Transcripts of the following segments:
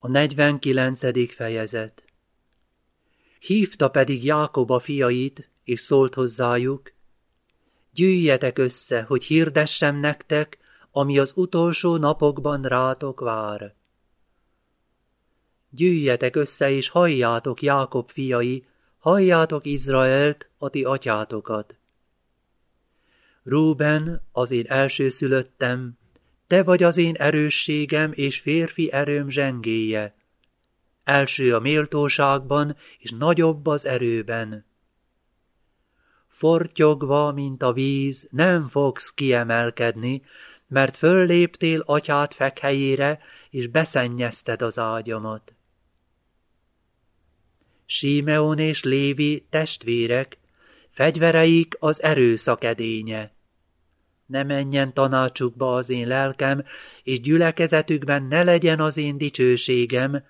A 49. fejezet Hívta pedig Jákob a fiait, és szólt hozzájuk, Gyűjjetek össze, hogy hirdessem nektek, ami az utolsó napokban rátok vár. Gyűjjetek össze, és halljátok, Jákob fiai, halljátok Izraelt, a ti atyátokat. Rúben, az én elsőszülöttem, te vagy az én erősségem és férfi erőm zsengéje. Első a méltóságban, és nagyobb az erőben. Fortyogva, mint a víz, nem fogsz kiemelkedni, mert fölléptél atyát fekhelyére, és beszennyezted az ágyamat. Símeon és Lévi testvérek, fegyvereik az erőszak edénye ne menjen tanácsukba az én lelkem, és gyülekezetükben ne legyen az én dicsőségem,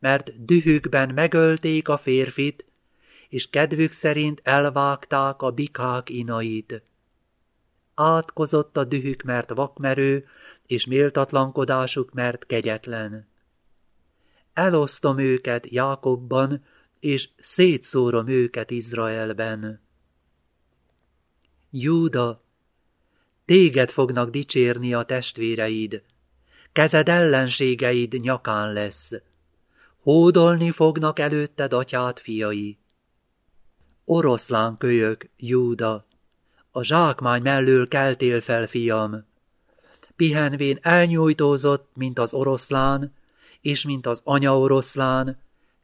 mert dühükben megölték a férfit, és kedvük szerint elvágták a bikák inait. Átkozott a dühük, mert vakmerő, és méltatlankodásuk, mert kegyetlen. Elosztom őket Jákobban, és szétszórom őket Izraelben. Júda Téged fognak dicsérni a testvéreid, kezed ellenségeid nyakán lesz. Hódolni fognak előtted atyát fiai. Oroszlán kölyök, Júda, a zsákmány mellől keltél fel, fiam. Pihenvén elnyújtózott, mint az oroszlán, és mint az anya oroszlán,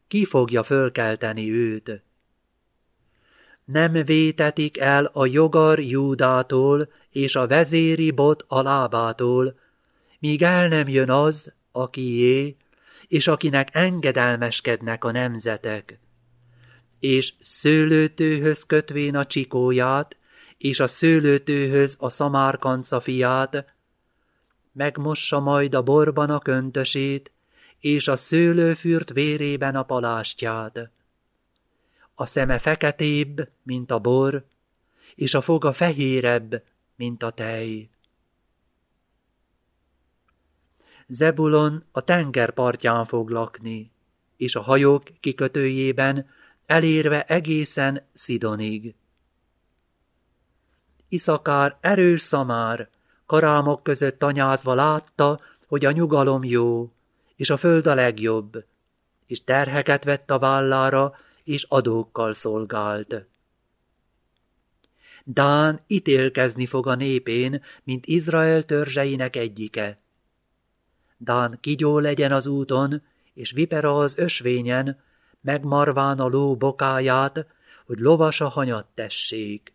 ki fogja fölkelteni őt? Nem vétetik el a jogar Júdától és a vezéri bot a lábától, míg el nem jön az, akié, és akinek engedelmeskednek a nemzetek. És szőlőtőhöz kötvén a csikóját, és a szőlőtőhöz a szamárkanca fiát, megmossa majd a borban a köntösét, és a szőlőfürt vérében a palástját a szeme feketébb, mint a bor, és a foga fehérebb, mint a tej. Zebulon a tenger partján fog lakni, és a hajók kikötőjében elérve egészen Szidonig. Iszakár erős szamár, karámok között tanyázva látta, hogy a nyugalom jó, és a föld a legjobb, és terheket vett a vállára, és adókkal szolgált. Dán ítélkezni fog a népén, mint Izrael törzseinek egyike. Dán kigyó legyen az úton, és vipera az ösvényen, megmarván a ló bokáját, hogy lovas a hanyat tessék.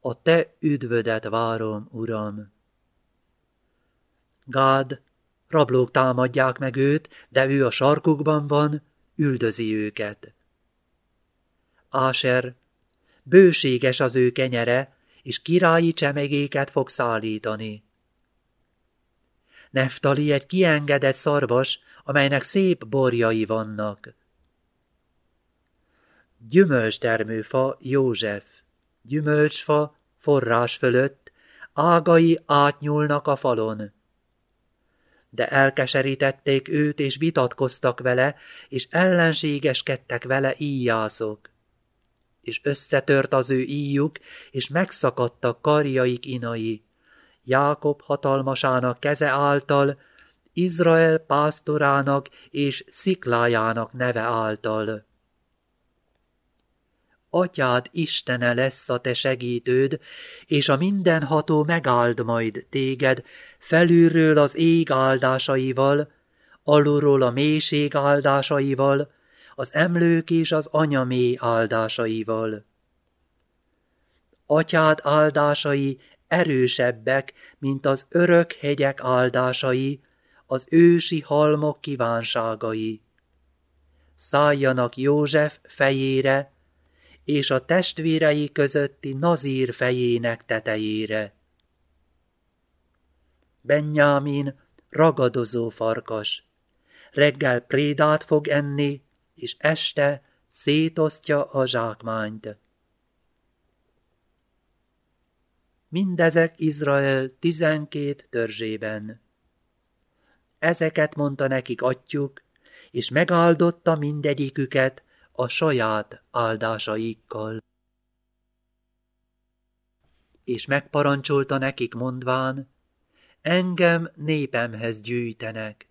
A te üdvödet várom, uram. Gád, rablók támadják meg őt, de ő a sarkukban van, üldözi őket. Áser, bőséges az ő kenyere, és királyi csemegéket fog szállítani. Neftali egy kiengedett szarvas, amelynek szép borjai vannak. Gyümölcstermőfa József, gyümölcsfa forrás fölött, ágai átnyúlnak a falon. De elkeserítették őt, és vitatkoztak vele, és ellenségeskedtek vele íjászok és összetört az ő íjuk, és megszakadtak karjaik inai. Jákob hatalmasának keze által, Izrael pásztorának és sziklájának neve által. Atyád Istene lesz a te segítőd, és a mindenható megáld majd téged, felülről az ég áldásaival, alulról a mélység áldásaival, az emlők és az anyamé áldásaival. Atyád áldásai erősebbek, mint az örök hegyek áldásai, az ősi halmok kívánságai. Szálljanak József fejére, és a testvérei közötti nazír fejének tetejére. Benjámin ragadozó farkas, reggel prédát fog enni, és este szétosztja a zsákmányt. Mindezek Izrael tizenkét törzsében. Ezeket mondta nekik atyjuk, és megáldotta mindegyiküket a saját áldásaikkal. És megparancsolta nekik mondván, engem népemhez gyűjtenek.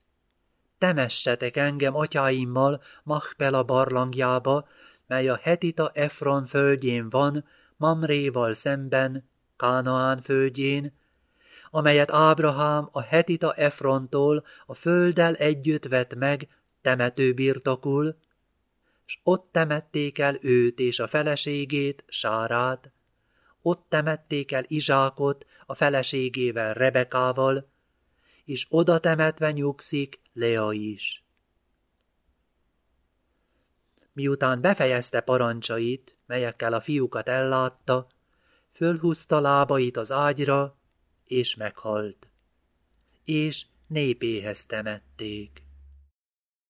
Temessetek engem atyáimmal Machpela barlangjába, mely a hetita Efron földjén van, Mamréval szemben, Kánaán földjén, amelyet Ábrahám a hetita Efrontól a földdel együtt vett meg temető birtokul, s ott temették el őt és a feleségét, Sárát, ott temették el Izsákot a feleségével, Rebekával, és oda temetve nyugszik Lea is. Miután befejezte parancsait, melyekkel a fiúkat ellátta, fölhúzta lábait az ágyra, és meghalt. És népéhez temették.